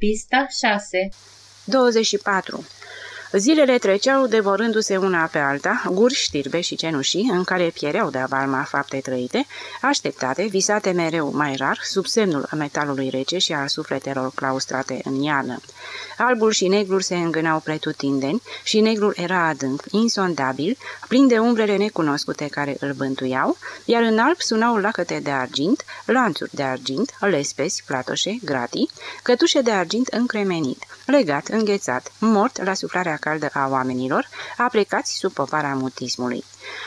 Pista 6 24. Zilele treceau devorându-se una pe alta, guri știrbe și cenușii, în care piereau de avalma fapte trăite, așteptate, visate mereu mai rar, sub semnul metalului rece și a sufletelor claustrate în iarnă. Albul și negrul se îngânau pretutindeni și negrul era adânc, insondabil, plin de umbrele necunoscute care îl bântuiau, iar în alb sunau lacăte de argint, lanțuri de argint, lespezi, platoșe, gratii, cătușe de argint încremenit, legat, înghețat, mort la suflarea caldă a oamenilor, aplicați sub povara mutismului.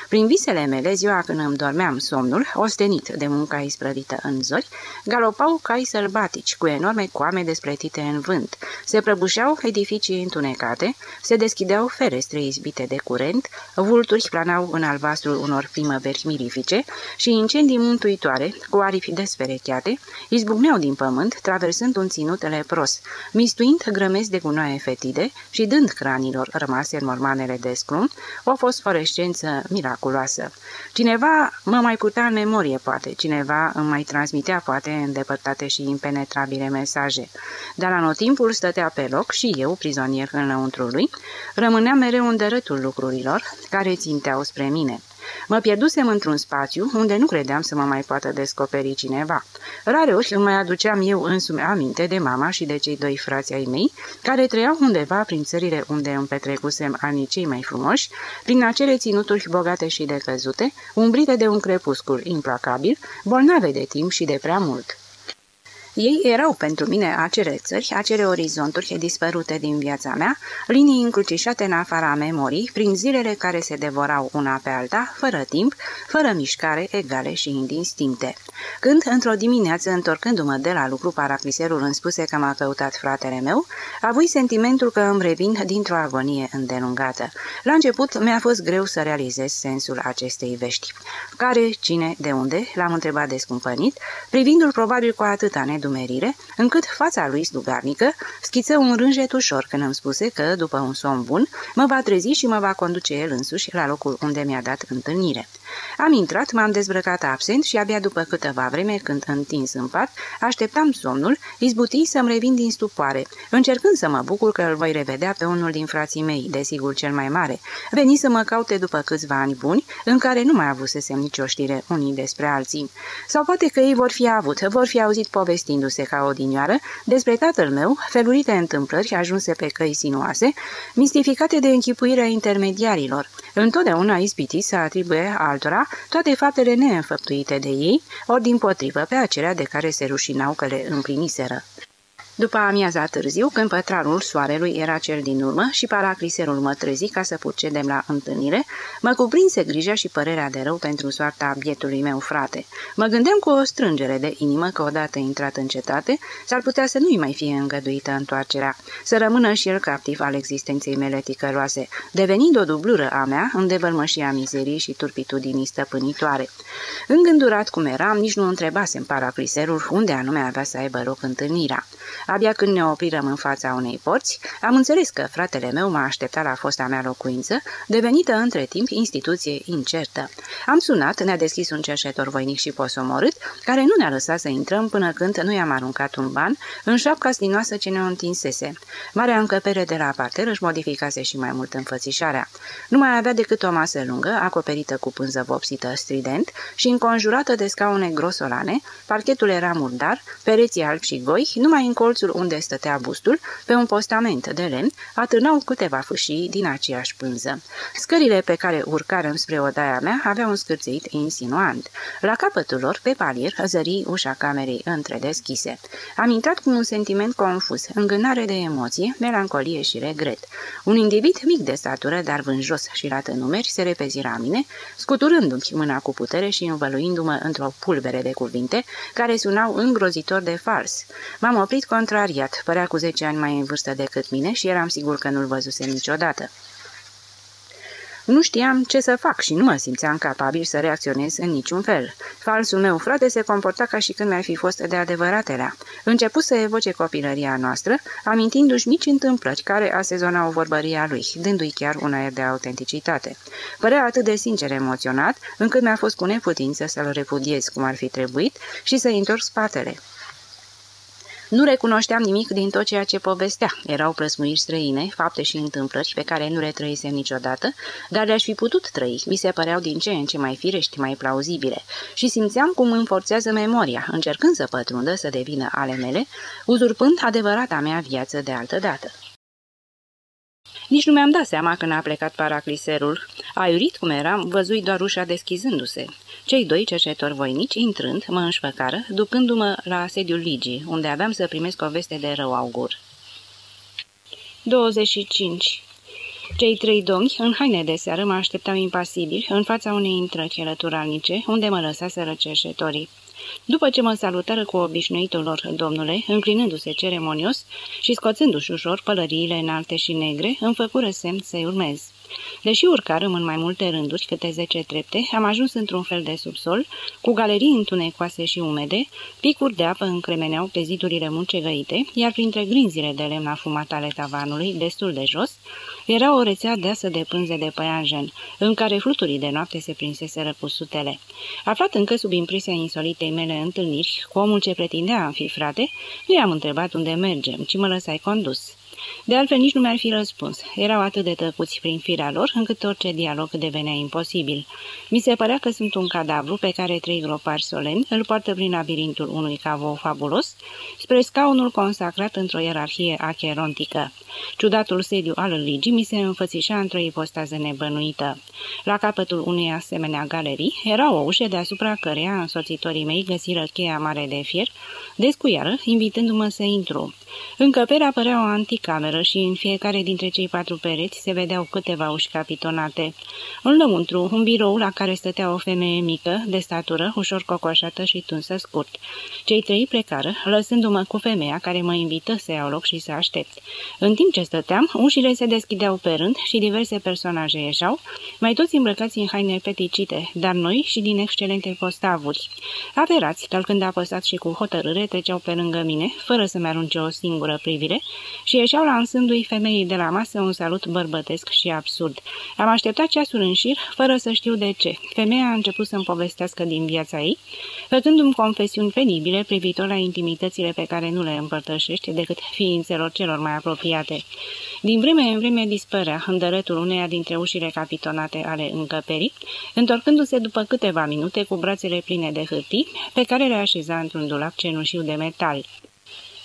Prin visele mele, ziua când îmi dormeam somnul, ostenit de munca isprăvită în zori, galopau cai sălbatici, cu enorme coame despletite în vânt. Se prăbușeau edificii întunecate, se deschideau ferestre izbite de curent, vulturi planau în albastru unor primăveri mirifice și incendii muntuitoare, cu aripi desferecheate, izbucneau din pământ, traversând un ținut lepros, mistuind grămezi de gunoaie fetide și dând cranilor rămase în mormanele de scrum o fosforescență miraculoasă. Cineva mă mai putea în memorie, poate, cineva îmi mai transmitea, poate, îndepărtate și impenetrabile mesaje. Dar anotimpul stătea pe loc și eu, prizonier înăuntru lui, rămâneam mereu în dărătul lucrurilor care ținteau spre mine. Mă pierdusem într-un spațiu unde nu credeam să mă mai poată descoperi cineva. Rareori îmi mai aduceam eu însumi aminte de mama și de cei doi frați ai mei, care trăiau undeva prin țările unde îmi petrecusem anii cei mai frumoși, prin acele ținuturi bogate și decăzute, umbrite de un crepuscul implacabil, bolnave de timp și de prea mult. Ei erau pentru mine acele țări, acele orizonturi dispărute din viața mea, linii încrucișate în afara memorii, prin zilele care se devorau una pe alta, fără timp, fără mișcare, egale și indistincte. Când, într-o dimineață, întorcându-mă de la lucru, paracliserul îmi spuse că m-a căutat fratele meu, avui sentimentul că îmi revin dintr-o agonie îndelungată. La început mi-a fost greu să realizez sensul acestei vești. Care, cine, de unde? L-am întrebat descumpănit, privindu-l probabil cu atâta nedumerire, încât fața lui slugarnică schiță un rânjet ușor când îmi spuse că, după un somn bun, mă va trezi și mă va conduce el însuși la locul unde mi-a dat întâlnire. Am intrat, m-am dezbrăcat absent și abia după câteva vreme, când întins în pat, așteptam somnul, izbutii să-mi revin din stupoare, încercând să mă bucur că îl voi revedea pe unul din frații mei, desigur cel mai mare. Veni să mă caute după câțiva ani buni, în care nu mai avusesem nicio știre unii despre alții. Sau poate că ei vor fi avut, vor fi auzit povestindu-se ca odinioară despre tatăl meu, felurite întâmplări ajunse pe căi sinuoase, mistificate de închipuirea intermediarilor. Întotdeauna ispiti să atribuie altora toate faptele neînfăptuite de ei, ori din potrivă pe acelea de care se rușinau că le împliniseră. După amiaza târziu, când pătrarul soarelui era cel din urmă și paracliserul mă trezi ca să procedem la întâlnire, mă cuprinse grija și părerea de rău pentru soarta bietului meu frate. Mă gândeam cu o strângere de inimă că odată intrat în cetate, s-ar putea să nu-i mai fie îngăduită întoarcerea, să rămână și el captiv al existenței mele ticăloase, devenind o dublură a mea în devălmășia mizerii și turpitudinii stăpânitoare. Îngândurat cum eram, nici nu întrebasem paracliserul unde anume avea să aibă loc întâlnirea. Abia când ne oprirăm în fața unei porți, am înțeles că fratele meu m-a așteptat la fosta mea locuință, devenită între timp instituție incertă. Am sunat, ne-a deschis un cerșetor voinic și posomorât, care nu ne-a lăsat să intrăm până când nu i-am aruncat un ban în șapca stinoasă ce ne întinsese. Marea încăpere de la parter își modificase și mai mult înfățișarea. Nu mai avea decât o masă lungă, acoperită cu pânză vopsită strident și înconjurată de scaune grosolane, parchetul era murdar, pereții albi și goi, numai în colțul unde stătea bustul, pe un postament de lemn, atârnau câteva fâșii din aceeași pânză. Scările pe care urcarăm spre odaia mea aveau un scârțit insinuant. La capătul lor, pe palier, zări ușa camerei întredeschise. Am intrat cu un sentiment confuz, îngânare de emoție, melancolie și regret. Un individ mic de statură, dar vânjos și la numeri, se repezi la mine, scuturându-mi mâna cu putere și învăluindu-mă într-o pulbere de cuvinte care sunau îngrozitor de fals. M-am oprit contrariat, părea cu 10 ani mai în vârstă decât mine și eram sigur că nu-l văzusem niciodată. Nu știam ce să fac și nu mă simțeam capabil să reacționez în niciun fel. Falsul meu frate se comporta ca și când mi-ar fi fost de adevăratelea. Început să evoce copilăria noastră, amintindu-și mici întâmplări care asezonau vorbăria lui, dându-i chiar un aer de autenticitate. Părea atât de sincer emoționat, încât mi-a fost cu neputință să-l repudiez cum ar fi trebuit și să întorc spatele. Nu recunoșteam nimic din tot ceea ce povestea. Erau plăsmuiri străine, fapte și întâmplări pe care nu le trăisem niciodată, dar le-aș fi putut trăi. Mi se păreau din ce în ce mai firești, mai plauzibile. Și simțeam cum îmi forțează memoria, încercând să pătrundă, să devină ale mele, uzurpând adevărata mea viață de altă dată. Nici nu mi-am dat seama când a plecat paracliserul. Aiurit cum eram, văzui doar ușa deschizându-se. Cei doi cercetori voinici, intrând, mă înșfăcară, ducându-mă la sediul ligii, unde aveam să primesc o veste de rău augur. 25. Cei trei domni, în haine de seară, mă așteptau impasibil în fața unei intrări electoralnice, unde mă lăsaseră cercetorii. După ce mă salutară cu obișnuitul lor, domnule, înclinându-se ceremonios și scoțându-și ușor pălăriile înalte și negre, îmi făcură semn să-i urmez. Deși urcarăm în mai multe rânduri, câte zece trepte, am ajuns într-un fel de subsol, cu galerii întunecoase și umede, picuri de apă încremeneau pe zidurile muncegăite, iar printre grinzile de lemn afumat ale tavanului, destul de jos, era o rețea deasă de pânze de păianjen, în care fluturii de noapte se prinseseră cu sutele. Aflat încă sub impresia insolitei mele întâlniri cu omul ce pretindea a fi frate, nu i-am întrebat unde mergem, ci mă lăsai condus. De altfel, nici nu mi-ar fi răspuns. Erau atât de tăcuți prin firea lor, încât orice dialog devenea imposibil. Mi se părea că sunt un cadavru pe care trei gropari solemni îl poartă prin labirintul unui cavou fabulos, spre scaunul consacrat într-o ierarhie acherontică. Ciudatul sediu al ligii mi se înfățișa într-o ipostază nebănuită. La capătul unei asemenea galerii era o ușă deasupra căreia însoțitorii mei găsiră cheia mare de fier, descuiară, invitându-mă să intru. Încăperea părea o anticameră și în fiecare dintre cei patru pereți se vedeau câteva uși capitonate. În lăuntru, un birou la care stătea o femeie mică, de statură, ușor cocoșată și tunsă scurt. Cei trei plecară, lăsându-mă cu femeia care mă invită să iau loc și să aștept. În timp ce stăteam, ușile se deschideau pe rând și diverse personaje ieșau, mai toți îmbrăcați în haine peticite, dar noi și din excelente postavuri. Averați, călcând apăsat și cu hotărâre, treceau pe lângă mine, fără să-mi arunce o singură privire și ieșeau lansându-i femeii de la masă un salut bărbătesc și absurd. Am așteptat ceasul în șir, fără să știu de ce. Femeia a început să-mi povestească din viața ei, făcându-mi confesiuni penibile privitor la intimitățile pe care nu le împărtășește decât ființelor celor mai apropiate. Din vreme în vreme dispărea în dărătul uneia dintre ușile capitonate ale încăperii, întorcându-se după câteva minute cu brațele pline de hârtii, pe care le așeza într-un dulap cenușiu de metal.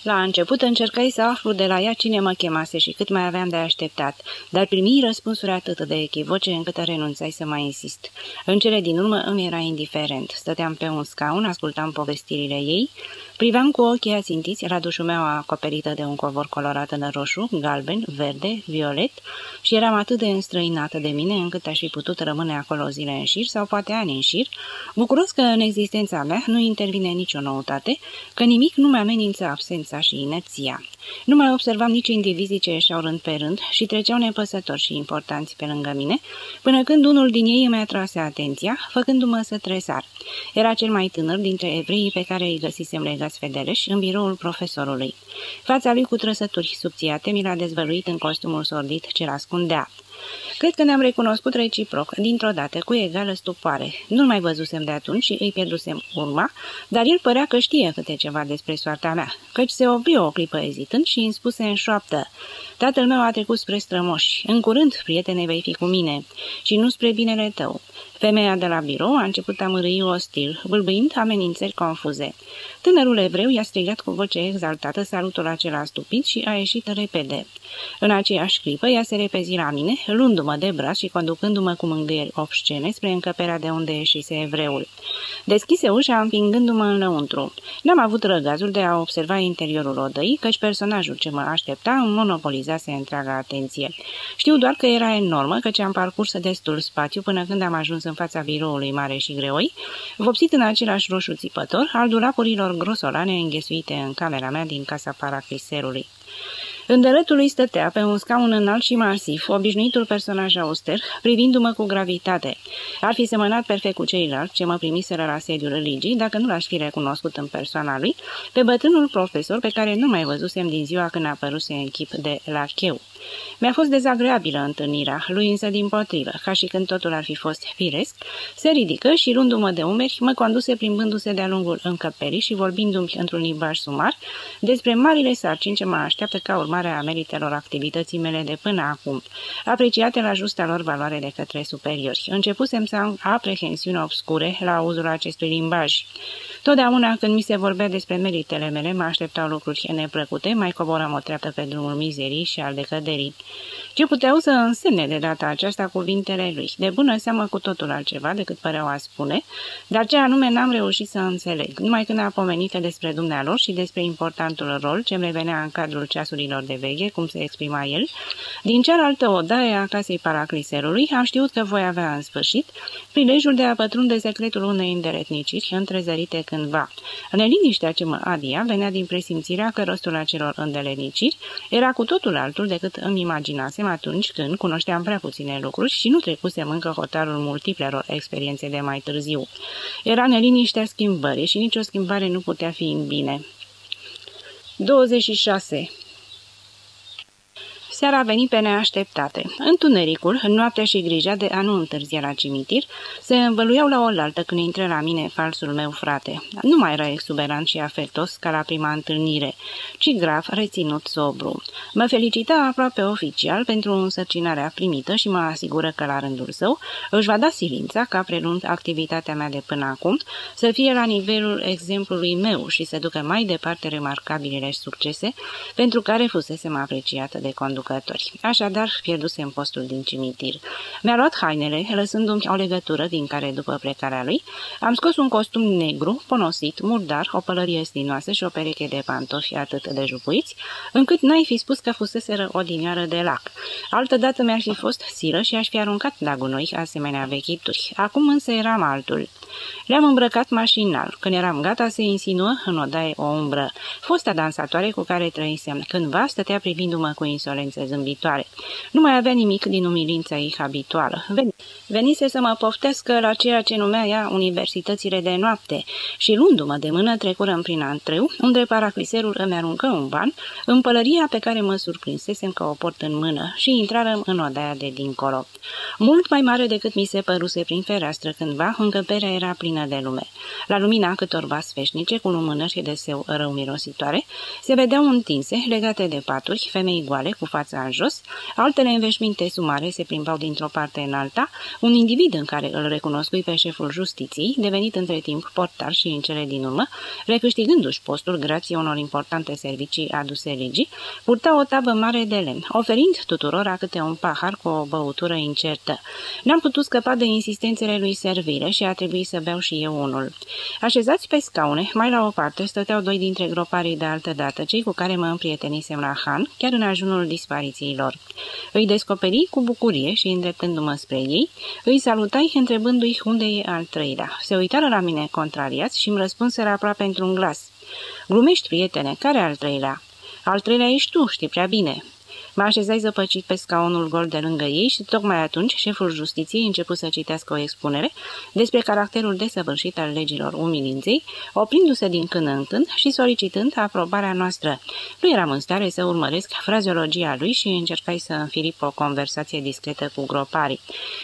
La început încercai să aflu de la ea cine mă chemase și cât mai aveam de așteptat, dar primi răspunsuri atât de echivoce încât renunțai să mai insist. În cele din urmă îmi era indiferent. Stăteam pe un scaun, ascultam povestirile ei, priveam cu ochii ațintiți radușul meu acoperită de un covor colorat în roșu, galben, verde, violet și eram atât de înstrăinată de mine încât aș fi putut rămâne acolo zile în șir sau poate ani în șir, bucuros că în existența mea nu intervine nicio noutate, că nimic nu mă amenință absența și inerția. Nu mai observam nici indivizii ce ieșeau rând pe rând și treceau nepăsători și importanți pe lângă mine, până când unul din ei îmi atrase atenția, făcându-mă să tresar. Era cel mai tânăr dintre evreii pe care îi găsisem legați fedeleși în biroul profesorului. Fața lui cu trăsături subțiate mi l-a dezvăluit în costumul sordit ce l-ascundea. Cred că ne-am recunoscut reciproc, dintr-o dată, cu egală stupoare. Nu-l mai văzusem de atunci și îi pierdusem urma, dar el părea că știe câte ceva despre soarta mea, căci se opri o clipă ezitând și îmi spuse în șoaptă. Tatăl meu a trecut spre strămoși. În curând, prietene, vei fi cu mine și nu spre binele tău. Femeia de la birou a început a mărâi ostil, bâlbâind amenințări confuze. Tânărul evreu i-a strigat cu voce exaltată salutul acela stupid și a ieșit repede. În aceeași clipă, ea se repezi la mine, luându-mă de braț și conducându-mă cu mângâieri obscene spre încăperea de unde ieșise evreul. Deschise ușa împingându-mă înăuntru. N-am avut răgazul de a observa interiorul odăii, căci personajul ce mă aștepta monopolizase întreaga atenție. Știu doar că era enormă, căci am parcurs destul spațiu până când am ajuns în fața biroului mare și greoi, vopsit în același roșu țipător al dulapurilor grosolane înghesuite în camera mea din casa paracliserului. În dărătul lui stătea pe un scaun înalt și masiv, obișnuitul personaj auster, privindu-mă cu gravitate. Ar fi semănat perfect cu ceilalți ce mă primiseră la sediul religii, dacă nu l-aș fi recunoscut în persoana lui, pe bătrânul profesor pe care nu mai văzusem din ziua când a apăruse în chip de la cheu. Mi-a fost dezagreabilă întâlnirea, lui însă din potrivă, ca și când totul ar fi fost firesc, se ridică și, luându-mă de umeri, mă conduse plimbându-se de-a lungul încăperii și vorbindu-mi într-un limbaj sumar despre marile sarcini ce mă așteaptă ca urmare a meritelor activității mele de până acum, apreciate la justa lor valoare de către superiori. Începusem să am aprehensiuni obscure la auzul acestui limbaj. Totdeauna când mi se vorbea despre meritele mele, mă așteptau lucruri neplăcute, mai coboram o treaptă pe drumul mizerii și al decăderii. Ce puteau să însemne de data aceasta cuvintele lui, de bună seamă cu totul altceva decât păreau a spune, dar ce anume n-am reușit să înțeleg, numai când a pomenit despre dumnealor și despre importantul rol ce-mi revenea în cadrul ceasurilor de veche, cum se exprima el, din cealaltă odaie a casei paracliserului am știut că voi avea în sfârșit prilejul de a pătrunde secretul unei îndeletniciri întrezărite cândva. Neliniștea ce mă adia venea din presimțirea că rostul acelor îndeleniciri era cu totul altul decât îmi imaginasem atunci când cunoșteam prea puține lucruri și nu trecusem încă hotarul multiplelor experiențe de mai târziu. Era neliniștea schimbării și nicio schimbare nu putea fi în bine. 26. Seara a venit pe neașteptate. Întunericul, noaptea și grija de a nu întârzia la cimitir, se învăluiau la oaltă când intră la mine falsul meu frate. Nu mai era exuberant și afectos ca la prima întâlnire, ci grav, reținut, sobru. Mă felicita aproape oficial pentru însărcinarea primită și mă asigură că la rândul său își va da silința ca prelund activitatea mea de până acum să fie la nivelul exemplului meu și să ducă mai departe remarcabilele succese pentru care fusesem apreciată de conducător jucători. Așadar, pierduse în postul din cimitir. Mi-a luat hainele, lăsându-mi o legătură din care, după plecarea lui, am scos un costum negru, ponosit, murdar, o pălărie stinoasă și o pereche de pantofi atât de jupuiți, încât n-ai fi spus că fuseseră o dinioară de lac. Altădată mi-ar fi fost silă și aș fi aruncat la gunoi asemenea vechituri. Acum însă eram altul. Le-am îmbrăcat mașinal. Când eram gata, se insinuă în odaie o umbră. Fosta dansatoare cu care trăisem cândva stătea privindu-mă cu insolență zâmbitoare. Nu mai avea nimic din umilința ei habituală. Venise să mă poftească la ceea ce numea ea universitățile de noapte și luându-mă de mână trecurăm prin antreu, unde paracliserul îmi aruncă un ban, în pălăria pe care mă surprinsesem că o port în mână și intrarăm în odaia de dincolo. Mult mai mare decât mi se păruse prin fereastră cândva, încăperea era plină de lume. La lumina câtorva sfeșnice cu lumânări de seu rău mirositoare, se vedeau întinse, legate de paturi, femei goale cu fața în jos, altele înveșminte sumare se plimbau dintr-o parte în alta, un individ în care îl recunoscui pe șeful justiției, devenit între timp portar și în cele din urmă, recâștigându-și postul grație unor importante servicii aduse legii, purta o tabă mare de lemn, oferind tuturora câte un pahar cu o băutură incertă. N-am putut scăpa de insistențele lui servire și a trebuit să beau și eu unul. Așezați pe scaune, mai la o parte, stăteau doi dintre groparii de altă dată, cei cu care mă împrietenisem la Han, chiar în ajunul disparițiilor. Îi descoperi cu bucurie și, îndreptându-mă spre ei, îi salutai întrebându-i unde e al treilea. Se uitară la mine contrariați și îmi răspunseră aproape într-un glas. Glumești, prietene, care al treilea? Al treilea ești tu, știi prea bine. Mă așezai zăpăcit pe scaunul gol de lângă ei și tocmai atunci șeful justiției început să citească o expunere despre caracterul desăvârșit al legilor umilinței, oprindu-se din când în când și solicitând aprobarea noastră. Nu eram în stare să urmăresc frazeologia lui și încercai să înfirip o conversație discretă cu groparii.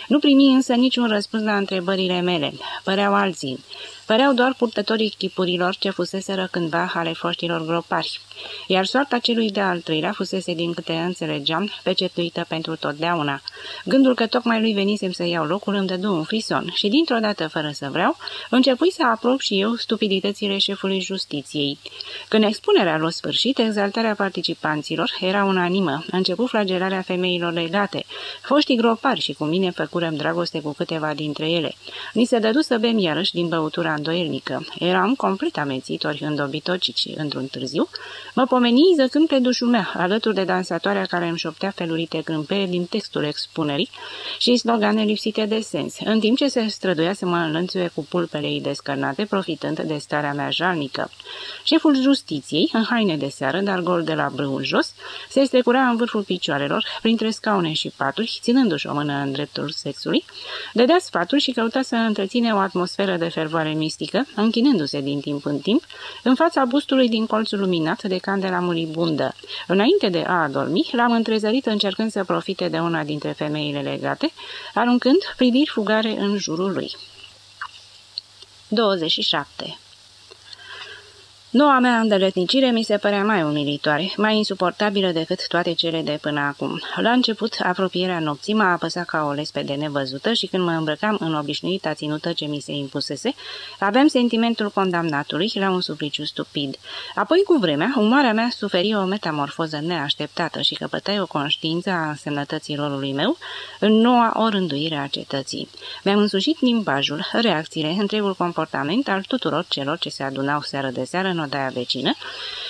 Nu primi însă niciun răspuns la întrebările mele. Păreau alții. Păreau doar purtătorii chipurilor ce fuseseră cândva ale foștilor gropari, iar soarta celui de al treilea fusese, din câte înțelegeam, pecetuită pentru totdeauna. Gândul că tocmai lui venisem să iau locul îmi dădu un frison și, dintr-o dată, fără să vreau, începui să aprob și eu stupiditățile șefului justiției. Când expunerea lor sfârșit, exaltarea participanților era unanimă. Începu flagelarea femeilor legate. Foștii gropari și cu mine făcurăm dragoste cu câteva dintre ele. Ni se dădu să bem iarăși din băutura îndoielnică. Eram complet amețitori îndobitocici într-un târziu. Mă pomeni zăcând pe dușul meu, alături de dansatoarea care îmi șoptea felurite grâmpere din textul expunerii și slogane lipsite de sens, în timp ce se străduia să mă înlănțuie cu pulpele ei descărnate, profitând de starea mea jalnică. Șeful justiției, în haine de seară, dar gol de la brâul jos, se strecura în vârful picioarelor, printre scaune și paturi, ținându-și o mână în dreptul sexului, dădea sfaturi și căuta să întreține o atmosferă de fervoare mistică, închinându-se din timp în timp, în fața bustului din colțul luminat de candela muribundă. Înainte de a adormi, l-am întrezărit încercând să profite de una dintre femeile legate, aruncând priviri fugare în jurul lui. 27. Noua mea îndeletnicire mi se părea mai umilitoare, mai insuportabilă decât toate cele de până acum. La început, apropierea nopții m-a apăsat ca o lespede nevăzută și când mă îmbrăcam în obișnuita ținută ce mi se impusese, aveam sentimentul condamnatului la un supliciu stupid. Apoi, cu vremea, umoarea mea suferi o metamorfoză neașteptată și căpătai o conștiință a însemnătății rolului meu în noua orânduire a cetății. Mi-am însușit limbajul, reacțiile, întregul comportament al tuturor celor ce se adunau seară de seară în odaia vecină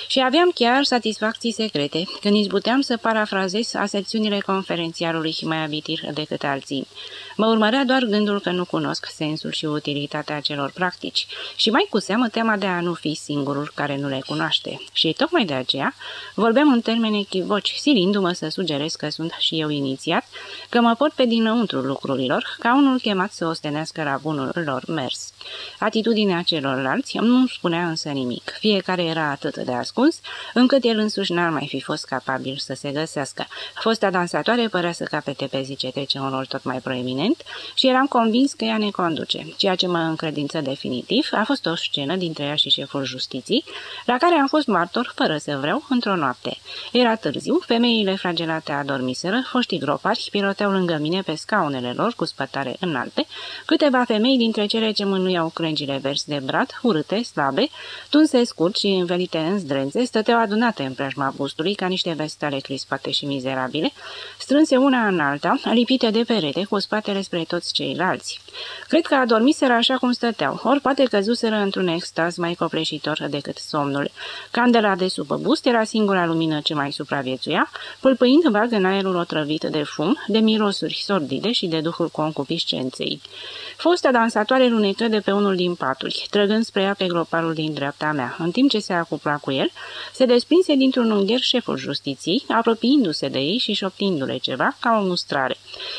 și aveam chiar satisfacții secrete când izbuteam să parafrazez aserțiunile conferențiarului mai abitir decât alții. Mă urmărea doar gândul că nu cunosc sensul și utilitatea celor practici și mai cu seamă teama de a nu fi singurul care nu le cunoaște. Și tocmai de aceea vorbeam în termeni echivoci, silindu-mă să sugerez că sunt și eu inițiat, că mă pot pe dinăuntru lucrurilor, ca unul chemat să ostenească la bunul lor mers. Atitudinea celorlalți nu spunea însă nimic. Fiecare era atât de ascuns, încât el însuși n-ar mai fi fost capabil să se găsească. Fosta dansatoare părea să capete pe zi ce trece un rol tot mai proeminent și eram convins că ea ne conduce. Ceea ce mă încredință definitiv a fost o scenă dintre ea și șeful justiției, la care am fost martor fără să vreau într-o noapte. Era târziu, femeile flagelate adormiseră, foștii gropari piroteau lângă mine pe scaunele lor cu spătare înalte, câteva femei dintre cele ce mânuiau crengile verzi de brat, urâte, slabe, tunse scurt și învelite în zdrențe, stăteau adunate în preajma bustului ca niște vestale crispate și mizerabile, strânse una în alta, lipite de perete, cu spatele spre toți ceilalți. Cred că adormiseră așa cum stăteau, ori poate căzuseră într-un extaz mai copleșitor decât somnul. Candela de sub bust era singura lumină ce mai supraviețuia, pâlpâind vag în aerul otrăvit de fum, de mirosuri sordide și de duhul concupiscenței. Fosta dansatoare lunecă de pe unul din paturi, trăgând spre ea pe groparul din dreapta mea. În timp ce se acupla cu el, se desprinse dintr-un ungher șeful justiției, apropiindu-se de ei și șoptindu-le ceva, ca o mustrare.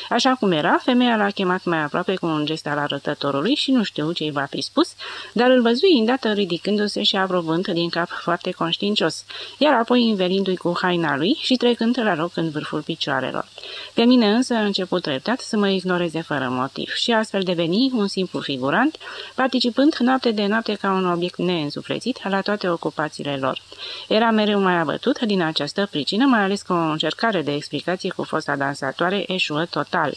Așa cum era, femeia l-a chemat mai aproape cu un gest al arătătorului și nu știu ce-i va fi spus, dar îl văzui îndată ridicându-se și aprobând din cap foarte conștiincios, iar apoi învelindu-i cu haina lui și trecând la loc în vârful picioarelor. Pe mine însă a început treptat să mă ignoreze fără motiv și astfel deveni un simplu figurant, participând noapte de noapte ca un obiect neînsuflețit la toate ocupațiile lor. Era mereu mai abătut din această pricină, mai ales că o încercare de explicație cu fosta dansatoare eșuă total.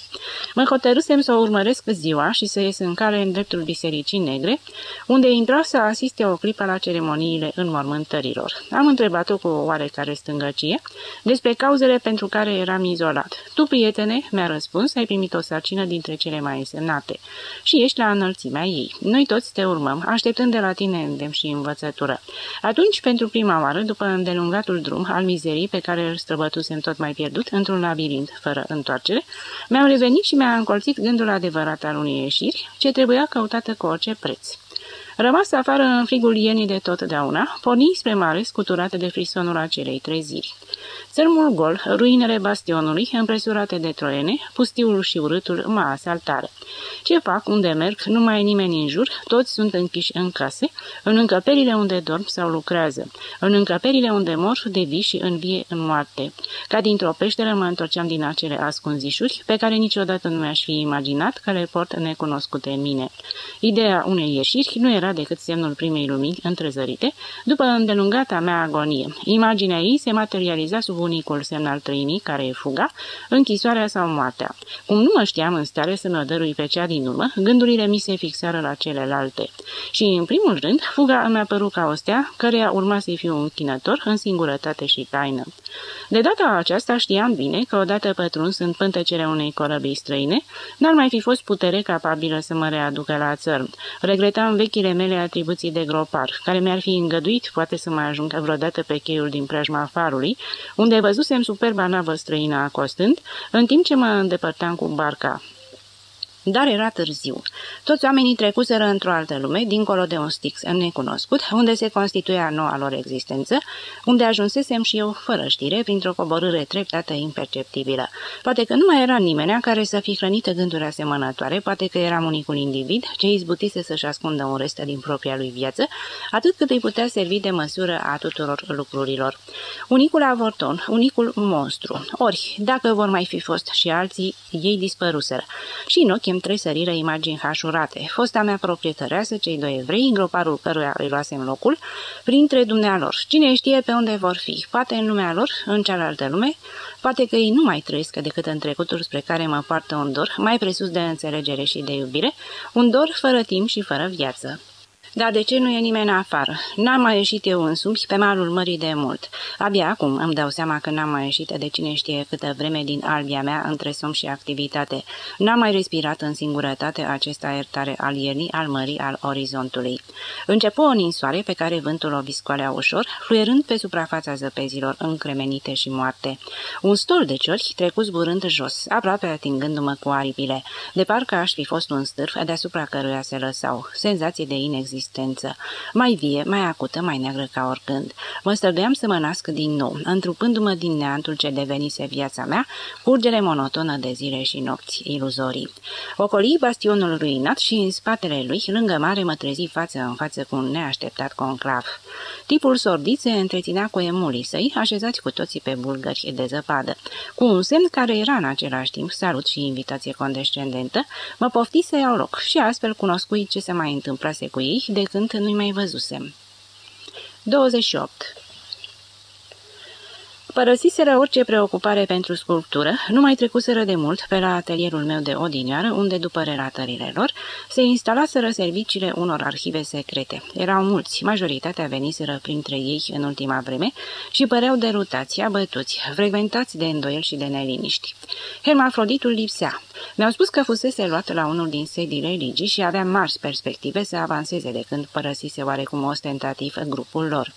Mă hotărâsem să o urmăresc ziua și să ies în cale în dreptul bisericii negre, unde intra să asiste o clipă la ceremoniile înmormântărilor. Am întrebat-o cu o oarecare stângăcie despre cauzele pentru care eram izolat. Tu, prietene, mi-a răspuns, ai primit o sarcină dintre cele mai însemnate și ești la înălțimea ei. Noi toți te urmăm, așteptând de la tine îndemn și învățătură. Atunci, pentru prima oară, după îndelungatul drum al mizerii pe care îl străbătusem tot mai pierdut într-un labirint fără întoarcere, mi-am revenit și mi-a încolțit gândul adevărat al unei ieșiri, ce trebuia căutată cu orice preț. Rămas afară în frigul ienii de totdeauna, porni spre mare scuturate de frisonul acelei treziri. Țărmul gol, ruinele bastionului, împresurate de troiene, pustiul și urâtul mă asaltară. Ce fac, unde merg, nu mai e nimeni în jur, toți sunt închiși în case, în încăperile unde dorm sau lucrează, în încăperile unde mor de vii și învie în moarte. Ca dintr-o peșteră mă întorceam din acele ascunzișuri, pe care niciodată nu mi-aș fi imaginat că le port necunoscute în mine. Ideea unei ieșiri nu era decât semnul primei lumini întrezărite, după îndelungata mea agonie. Imaginea ei se materializa sub unicul semn al trăimii, care e fuga, închisoarea sau moartea. Cum nu mă știam în stare să mă dărui pe cea din urmă, gândurile mi se fixară la celelalte. Și, în primul rând, fuga îmi a părut ca o stea, căreia urma să-i fiu un chinător în singurătate și taină. De data aceasta știam bine că odată pătruns în pântecele unei corăbii străine, n-ar mai fi fost putere capabilă să mă readucă la țărm. Regretam vechile mele atribuții de gropar, care mi-ar fi îngăduit poate să mai ajung vreodată pe cheiul din preajma farului, unde văzusem superba navă străină acostând, în timp ce mă îndepărtam cu barca. Dar era târziu. Toți oamenii trecuseră într-o altă lume, dincolo de un stix necunoscut, unde se constituia noua lor existență, unde ajunsesem și eu fără știre, printr-o coborâre treptată imperceptibilă. Poate că nu mai era nimenea care să fi hrănită gânduri asemănătoare, poate că eram unicul individ ce izbutise să-și ascundă un rest din propria lui viață, atât cât îi putea servi de măsură a tuturor lucrurilor. Unicul avorton, unicul monstru. Ori, dacă vor mai fi fost și alții, ei dispăruseră. Și în ochii îmi tresăriră imagini hașurate. Fosta mea proprietăreasă, cei doi evrei, în groparul căruia îi luasem locul, printre dumnealor. Cine știe pe unde vor fi, poate în lumea lor, în cealaltă lume, poate că ei nu mai trăiesc decât în trecutul spre care mă poartă un dor, mai presus de înțelegere și de iubire, un dor fără timp și fără viață. Dar de ce nu e nimeni afară? N-am mai ieșit eu însumi pe malul mării de mult. Abia acum îmi dau seama că n-am mai ieșit de cine știe câtă vreme din albia mea între somn și activitate. N-am mai respirat în singurătate acest aer tare al iernii, al mării, al orizontului. Începu o ninsoare pe care vântul o viscoalea ușor, fluierând pe suprafața zăpezilor încremenite și moarte. Un stol de ciori trecu zburând jos, aproape atingându-mă cu aripile, de parcă aș fi fost un stârf deasupra căruia se lăsau, senzație de inexistență existență, mai vie, mai acută, mai neagră ca oricând. Mă străduiam să mă nasc din nou, întrupându-mă din neantul ce devenise viața mea, curgere monotonă de zile și nopți iluzorii. Ocolii bastionul ruinat și în spatele lui, lângă mare, mă trezi față în față cu un neașteptat conclav. Tipul sordit se întreținea cu emulii săi, așezați cu toții pe bulgări de zăpadă. Cu un semn care era în același timp salut și invitație condescendentă, mă pofti să iau loc și astfel cunoscui ce se mai întâmplase cu ei de când nu-i mai văzusem. 28. Părăsiseră orice preocupare pentru sculptură, nu mai trecuseră de mult pe la atelierul meu de odinioară, unde, după relatările lor, se instalaseră serviciile unor arhive secrete. Erau mulți, majoritatea veniseră printre ei în ultima vreme și păreau derutați, abătuți, frecventați de îndoiel și de neliniști. Hermafroditul lipsea. Mi-au spus că fusese luat la unul din sedii religii și avea mari perspective să avanseze de când părăsise oarecum ostentativ grupul lor.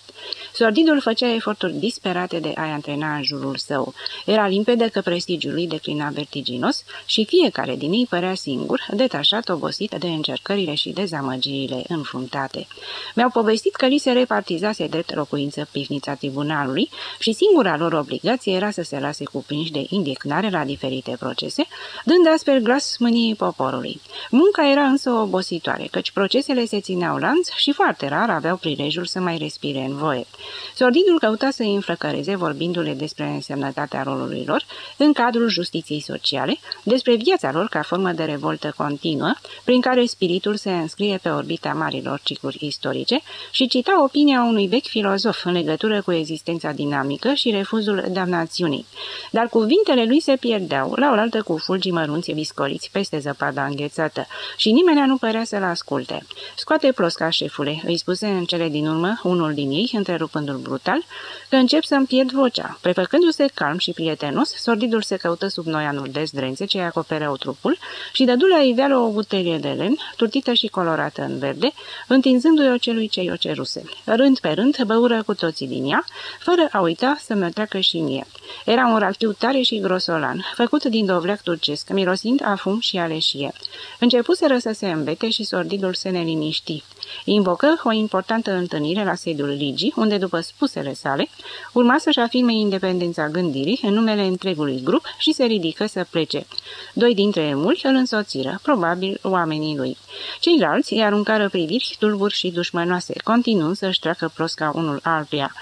Sordidul făcea eforturi disperate de a-i antrena în jurul său. Era limpede că prestigiul lui declina vertiginos și fiecare din ei părea singur, detașat, obosit de încercările și dezamăgirile înfruntate. Mi-au povestit că li se repartizase drept locuință pivnița tribunalului și singura lor obligație era să se lase cuprinși de indignare la diferite procese, dând astfel glas mâniei poporului. Munca era însă obositoare, căci procesele se țineau lanț și foarte rar aveau prilejul să mai respire în voie. Sordidul căuta să îi înflăcăreze vorbindu-le despre însemnătatea rolului lor în cadrul justiției sociale, despre viața lor ca formă de revoltă continuă, prin care spiritul se înscrie pe orbita marilor cicluri istorice și cita opinia unui vechi filozof în legătură cu existența dinamică și refuzul damnațiunii. Dar cuvintele lui se pierdeau, la oaltă cu fulgi mărunți viscoliți peste zăpada înghețată și nimeni nu părea să-l asculte. Scoate plosca, șefule, îi spuse în cele din urmă unul din ei, întrerupându-l brutal, că încep să-mi pierd vocea. Prefăcându-se calm și prietenos, sordidul se căută sub noianul de zdrențe ce acopereau trupul și dădu la iveală o butelie de len, turtită și colorată în verde, întinzându-i-o celui ce i-o ceruse. Rând pe rând, băură cu toții din ea, fără a uita să mă treacă și mie. Era un rachiu tare și grosolan, făcut din dovleac turcesc, mirosind a fum și aleșie. Începuseră să se îmbete și sordidul se neliniști. Invocă o importantă întâlnire la sediul Ligii, unde, după spusele sale, urma să-și afirme independența gândirii în numele întregului grup și se ridică să plece. Doi dintre emuli îl însoțiră, probabil oamenii lui. Ceilalți îi aruncară priviri tulburi și dușmănoase, continuând să-și treacă prosca unul altuia.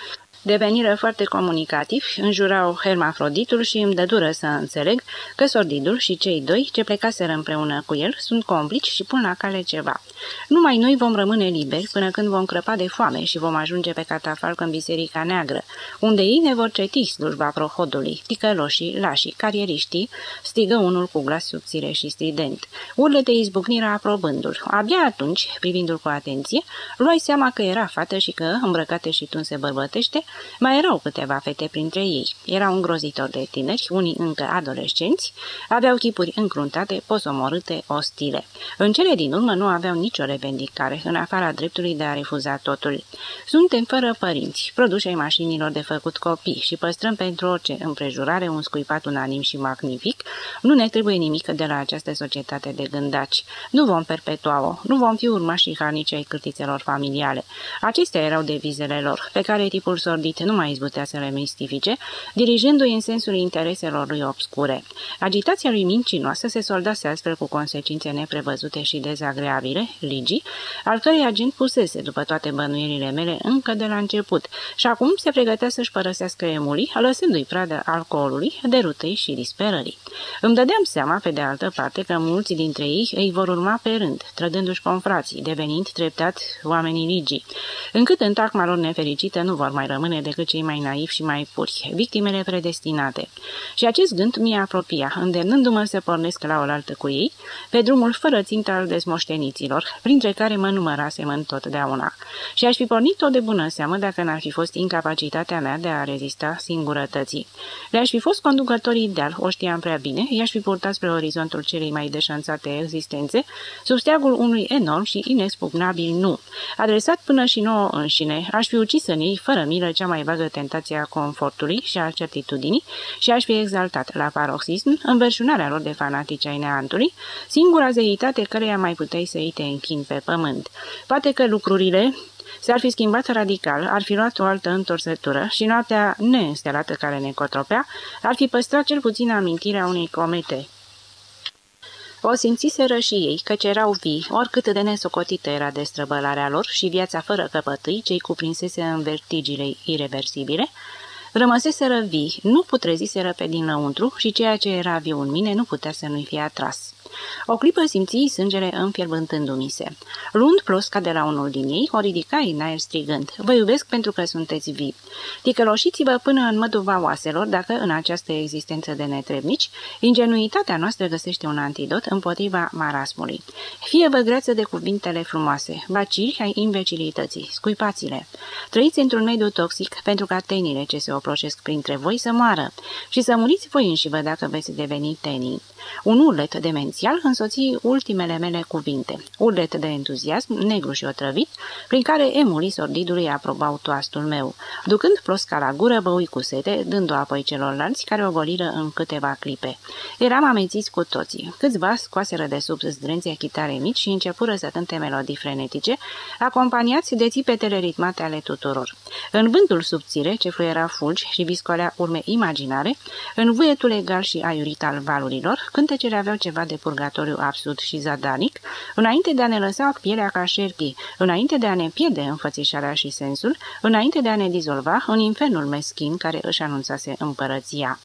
Deveniră foarte comunicativi, înjurau hermafroditul și îmi dă dură să înțeleg că sordidul și cei doi ce plecaseră împreună cu el sunt complici și pun la cale ceva. Numai noi vom rămâne liberi până când vom crăpa de foame și vom ajunge pe catafalc în Biserica Neagră, unde ei ne vor ceti slujba prohodului, ticăloșii, lașii, carieriștii, strigă unul cu glas subțire și strident. Urlete izbucnirea aprobându-l. Abia atunci, privindu-l cu atenție, luai seama că era fată și că, îmbrăcată și tunse bărbătește, Mai erau câteva fete printre ei. Erau îngrozitori de tineri, unii încă adolescenți, aveau chipuri încruntate, posomorâte, ostile. În cele din urmă nu aveau nicio revendicare, în afara dreptului de a refuza totul. Suntem fără părinți, produși ai mașinilor de făcut copii și păstrăm pentru orice împrejurare un scuipat unanim și magnific, nu ne trebuie nimic de la această societate de gândaci. Nu vom perpetua-o, nu vom fi urmașii harnici ai cârtițelor familiale. Acestea erau devizele lor, pe care tipul sordit nu mai izbutea să le mistifice, dirijându-i în sensul intereselor lui obscure. Agitația lui mincinoasă se soldase astfel cu consecințe neprevăzute și dezagreabile, ligii, al cărei agent pusese, după toate bănuierile mele, încă de la început, și acum se pregătea să-și părăsească emulii, lăsându-i pradă alcoolului, derutei și disperării. Îmi dădeam seama, pe de altă parte, că mulți dintre ei îi vor urma pe rând, trădându-și confrații, devenind treptat oamenii ligii, încât în tacma lor nefericită nu vor mai rămâne decât cei mai naivi și mai puri, victimele predestinate. Și acest gând mi-a apropia, îndemnându-mă să pornesc la oaltă cu ei, pe drumul fără țintă al dezmoșteniților, printre care mă numărasem întotdeauna. Și aș fi pornit tot de bună seamă dacă n-ar fi fost incapacitatea mea de a rezista singurătății. Le-aș fi fost conducător ideal, o știam prea bine, i-aș fi purtat spre orizontul celei mai deșanțate existențe, sub steagul unui enorm și inexpugnabil nu. Adresat până și nouă înșine, aș fi ucis în ei, fără milă, cea mai vagă tentație a confortului și a certitudinii și aș fi exaltat la paroxism înverșunarea lor de fanatici ai neantului, singura zeitate căreia mai puteai să-i te închin pe pământ. Poate că lucrurile S-ar fi schimbat radical, ar fi luat o altă întorsătură și noaptea neînstelată care ne cotropea ar fi păstrat cel puțin amintirea unei comete. O simțiseră și ei, căci erau vii, oricât de nesocotită era destrăbălarea lor și viața fără căpătâi, cei cuprinsese în vertigile irreversibile, rămăseseră vii, nu putreziseră pe dinăuntru și ceea ce era viu în mine nu putea să nu-i fie atras. O clipă simți sângele înfierbântându-mi se. Luând plosca de la unul din ei, o ridicai în aer strigând, Vă iubesc pentru că sunteți vii. Ticăloșiți-vă până în măduva oaselor dacă în această existență de netrebnici, ingenuitatea noastră găsește un antidot împotriva marasmului. Fie vă greață de cuvintele frumoase, baciri ai imbecilității, scuipați-le. Trăiți într-un mediu toxic pentru ca tenile ce se oproșesc printre voi să moară și să muriți voi înșivă dacă veți deveni tenii. Un urlet demențial însoții ultimele mele cuvinte, urlet de entuziasm, negru și otrăvit, prin care emulii sordidului aprobau toastul meu. Ducând plosca la gură, băui cu sete, dându-o apoi celorlalți care o goliră în câteva clipe. Eram amețiți cu toții. Câțiva scoaseră de sub zdrenția chitare mici și începură să cânte melodii frenetice, acompaniați de țipetele ritmate ale tuturor. În vântul subțire, ce fluiera fulgi și viscolea urme imaginare, în vuietul egal și aiurit al valurilor, cântecele aveau ceva de purgatoriu absurd și zadanic, înainte de a ne lăsa pielea ca șerpii, înainte de a ne pierde înfățișarea și sensul, înainte de a ne dizolva în infernul meschin care își anunțase împărăția.